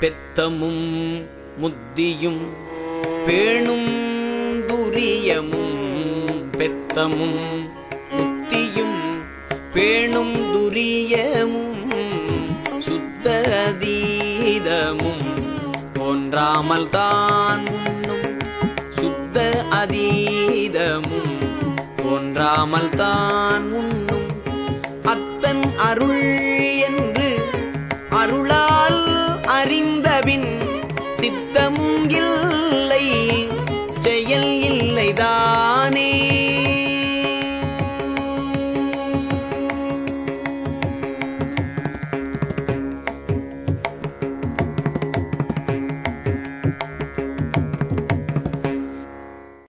பெத்தமும் முத்தியும் பேணும் துரியமும் பெத்தமும் முத்தியும் பேணும் துரியமும் சுத்த அதீதமும் தோன்றாமல் தான் சுத்த அதீதமும் தோன்றாமல் தான் உண்ணும் அத்தன் அருள் சித்தம் இல்லை